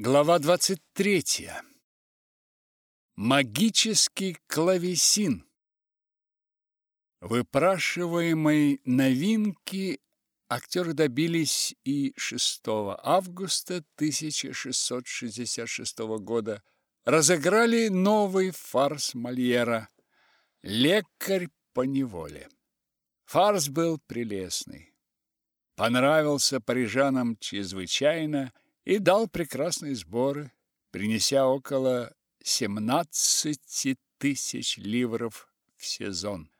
Глава 23. Магический клавесин. Выпрашиваемой новинки актеры добились и 6 августа 1666 года разыграли новый фарс Мольера «Лекарь по неволе». Фарс был прелестный. Понравился парижанам чрезвычайно – и дал прекрасные сборы, принеся около 17 тысяч ливров в сезон.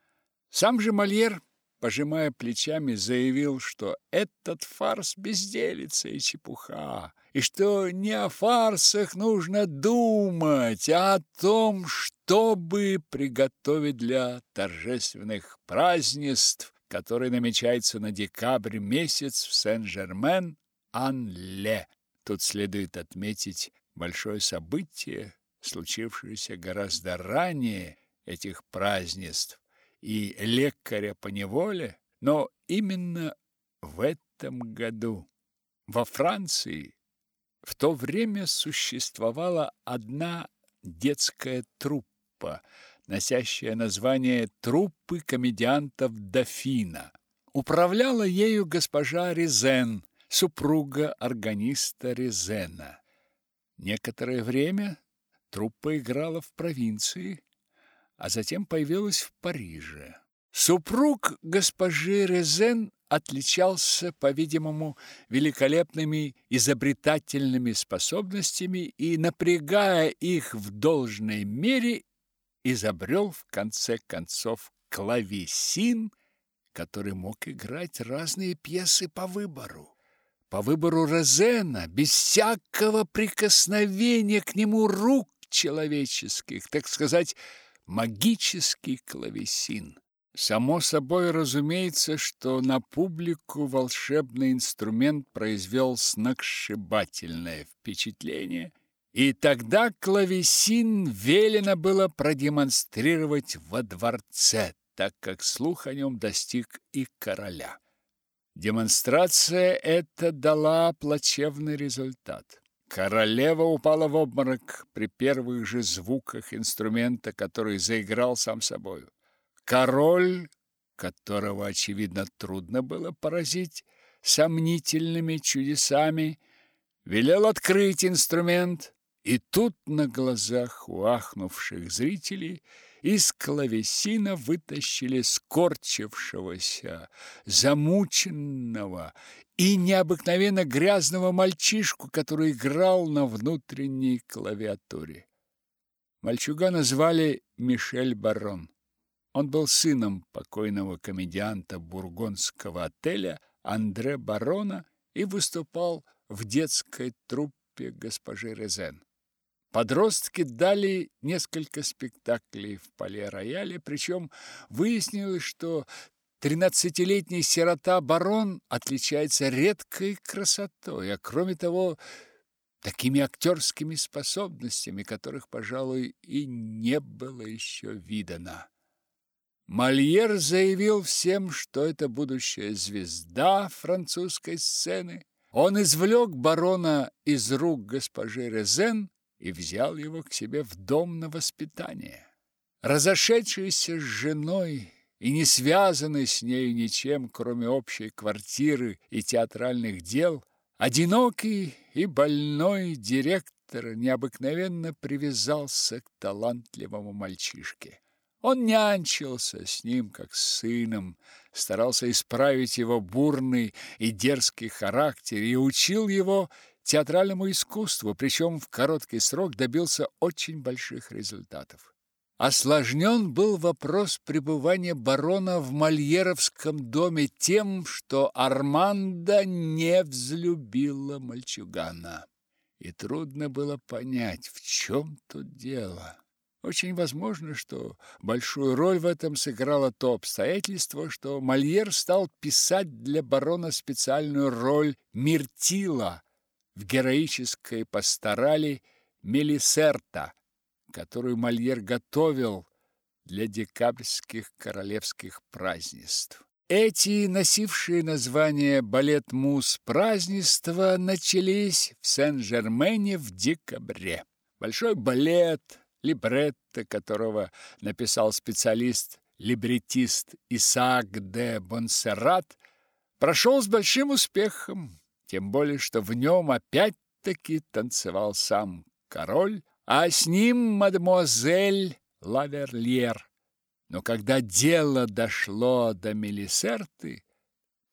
Сам же Мольер, пожимая плечами, заявил, что этот фарс безделица и чепуха, и что не о фарсах нужно думать, а о том, чтобы приготовить для торжественных празднеств, которые намечаются на декабрь месяц в Сен-Жермен-Ан-Ле. Тут следует отметить большое событие, случившееся гораздо ранее этих празднеств и лекаря по неволе, но именно в этом году во Франции в то время существовала одна детская труппа, носящая название труппы комедиантов Дофина. Управляла ею госпожа Резен, супруга органиста Резена. Некоторое время труппа играла в провинции, а затем появилась в Париже. Супруг госпожи Резен отличался, по-видимому, великолепными изобретательными способностями и, напрягая их в должной мере, изобрел в конце концов клавесин, который мог играть разные пьесы по выбору по выбору Розена, без всякого прикосновения к нему рук человеческих, так сказать, магический клавесин. Само собой разумеется, что на публику волшебный инструмент произвел сногсшибательное впечатление, и тогда клавесин велено было продемонстрировать во дворце, так как слух о нем достиг и короля. Демонстрация эта дала плачевный результат. Королева упала в обморок при первых же звуках инструмента, который заиграл сам собою. Король, которого, очевидно, трудно было поразить сомнительными чудесами, велел открыть инструмент, и тут на глазах у ахнувших зрителей – из клавесина вытащили скорчившегося, замученного и необыкновенно грязного мальчишку, который играл на внутренней клавиатуре. Мальчугана звали Мишель Барон. Он был сыном покойного комедианта бургондского отеля Андре Барона и выступал в детской труппе госпожи Резен. Подростки дали несколько спектаклей в Пале-Рояле, причем выяснилось, что тринадцатилетний сирота-барон отличается редкой красотой, а кроме того, такими актерскими способностями, которых, пожалуй, и не было еще видано. Мольер заявил всем, что это будущая звезда французской сцены. Он извлек барона из рук госпожи Резен и взял его к себе в дом на воспитание. Разошедшийся с женой и не связанный с ней ничем, кроме общей квартиры и театральных дел, одинокий и больной директор необыкновенно привязался к талантливому мальчишке. Он нянчился с ним, как с сыном, старался исправить его бурный и дерзкий характер и учил его театральному искусству, причем в короткий срок добился очень больших результатов. Осложнен был вопрос пребывания барона в Мольеровском доме тем, что Арманда не взлюбила мальчугана. И трудно было понять, в чем тут дело. Очень возможно, что большую роль в этом сыграло то обстоятельство, что Мольер стал писать для барона специальную роль Миртила, в героической пасторали Мелисерта, которую Мольер готовил для декабрьских королевских празднеств. Эти, носившие название «Балет-мус» празднества, начались в Сен-Жермене в декабре. Большой балет, либретто которого написал специалист-либретист Исаак де Бонсеррат, прошел с большим успехом, тем более, что в нем опять-таки танцевал сам король, а с ним мадемуазель Лаверльер. Но когда дело дошло до Мелисерты,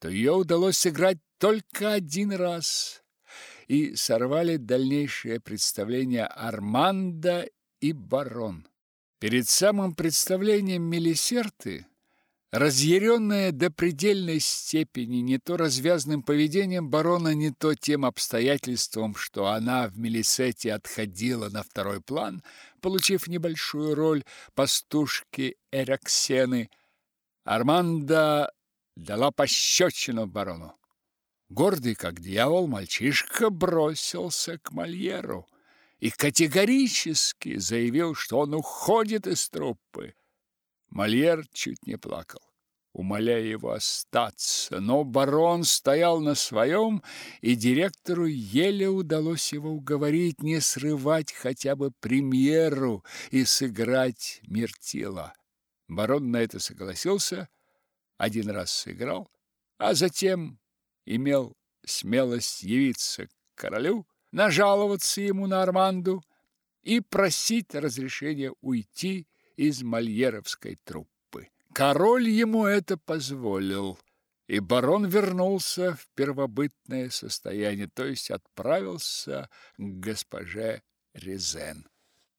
то ее удалось сыграть только один раз, и сорвали дальнейшее представление Армандо и Барон. Перед самым представлением Мелисерты Разъяренная до предельной степени не то развязным поведением барона, не то тем обстоятельством, что она в Мелисете отходила на второй план, получив небольшую роль пастушки Эраксены, Арманда дала пощечину барону. Гордый, как дьявол, мальчишка бросился к Мольеру и категорически заявил, что он уходит из труппы. Мольер чуть не плакал, умоляя его остаться, но барон стоял на своем, и директору еле удалось его уговорить не срывать хотя бы премьеру и сыграть Миртила. Барон на это согласился, один раз сыграл, а затем имел смелость явиться к королю, нажаловаться ему на Арманду и просить разрешения уйти из мольеровской труппы. Король ему это позволил, и барон вернулся в первобытное состояние, то есть отправился к госпоже Резен.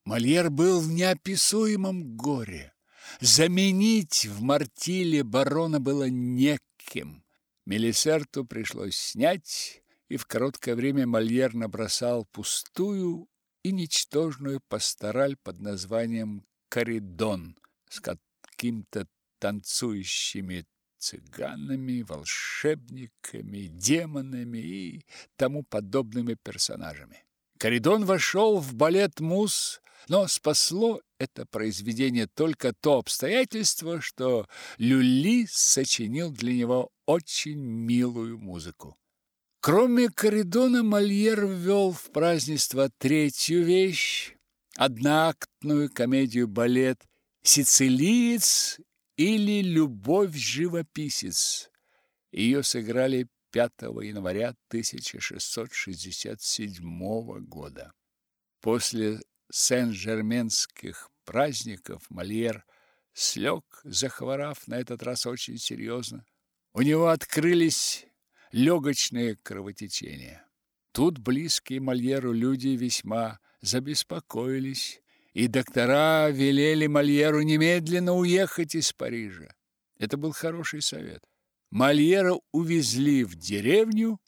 Мольер был в неописуемом горе. Заменить в Мартиле барона было неким. Мелисерту пришлось снять, и в короткое время Мольер набросал пустую и ничтожную пастораль под названием коридон с каким-то танцующими цыганами, волшебниками, демонами и тому подобными персонажами. Коридон вошел в балет Мус, но спасло это произведение только то обстоятельство, что Люли сочинил для него очень милую музыку. Кроме коридона, Мольер ввел в празднество третью вещь, одноактную комедию-балет «Сицилиец» или «Любовь-живописец». Ее сыграли 5 января 1667 года. После сен-жерменских праздников Мольер слег, захворав на этот раз очень серьезно. У него открылись легочные кровотечения. Тут близкие Мольеру люди весьма забеспокоились, и доктора велели Мольеру немедленно уехать из Парижа. Это был хороший совет. Мольера увезли в деревню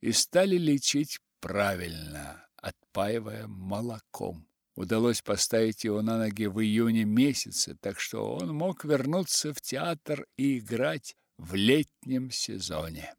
и стали лечить правильно, отпаивая молоком. Удалось поставить его на ноги в июне месяце, так что он мог вернуться в театр и играть в летнем сезоне.